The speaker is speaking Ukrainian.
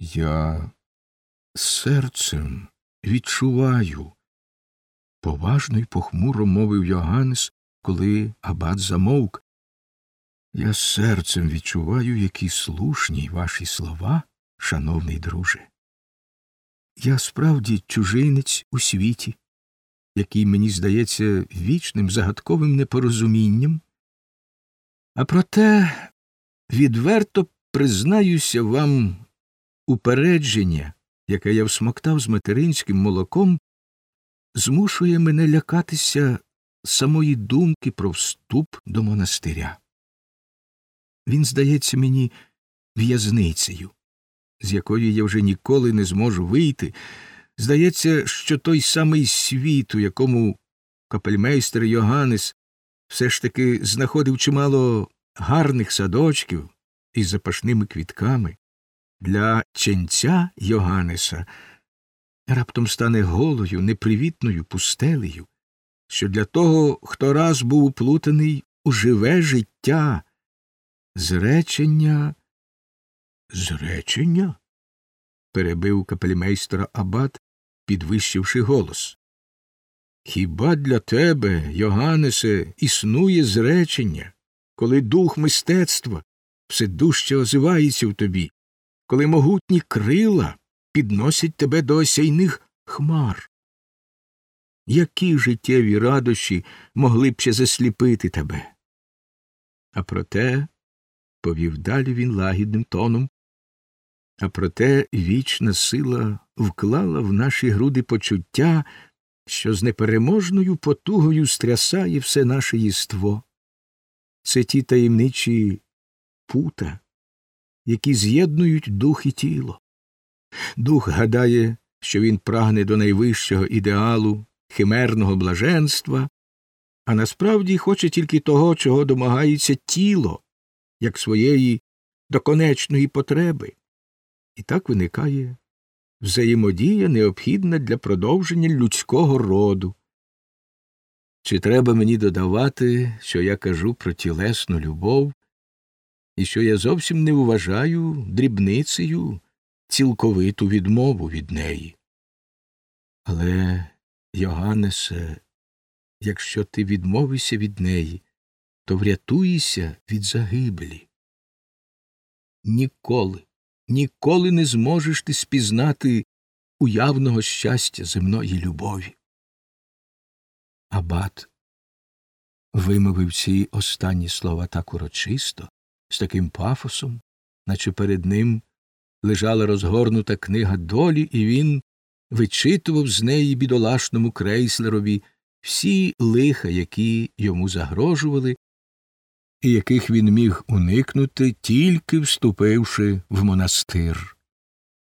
Я серцем відчуваю, поважно й похмуро мовив Йоганнес, коли абат замовк. Я серцем відчуваю, які слушні ваші слова, шановний друже. Я справді чужинець у світі, який мені здається вічним загадковим непорозумінням, а проте відверто признаюся вам упередження, яке я всмоктав з материнським молоком, змушує мене лякатися самої думки про вступ до монастиря. Він здається мені в'язницею, з якої я вже ніколи не зможу вийти. Здається, що той самий світ, у якому капельмейстер Йоганнес все ж таки знаходив чимало гарних садочків із запашними квітками, для ченця Йоганнеса раптом стане голою, непривітною пустелею, що для того, хто раз був уплутаний у живе життя, зречення. Зречення? перебив капельмейстера Абат, підвищивши голос. Хіба для тебе, Йоганнесе, існує зречення, коли дух мистецтва все дужче озивається в тобі, коли могутні крила підносять тебе до осяйних хмар? Які життєві радощі могли б ще засліпити тебе? А проте, повів далі він лагідним тоном, а проте вічна сила вклала в наші груди почуття, що з непереможною потугою стрясає все наше єство. Це ті таємничі пута, які з'єднують дух і тіло. Дух гадає, що він прагне до найвищого ідеалу, химерного блаженства, а насправді хоче тільки того, чого домагається тіло, як своєї доконечної потреби. І так виникає взаємодія необхідна для продовження людського роду. Чи треба мені додавати, що я кажу про тілесну любов, і що я зовсім не вважаю дрібницею цілковиту відмову від неї? Але, Йоганнесе, якщо ти відмовишся від неї, то врятуєшся від загибелі. Ніколи ніколи не зможеш ти спізнати уявного щастя земної любові. Абат вимовив ці останні слова так урочисто, з таким пафосом, наче перед ним лежала розгорнута книга долі, і він вичитував з неї бідолашному крейслерові всі лиха, які йому загрожували, і яких він міг уникнути, тільки вступивши в монастир.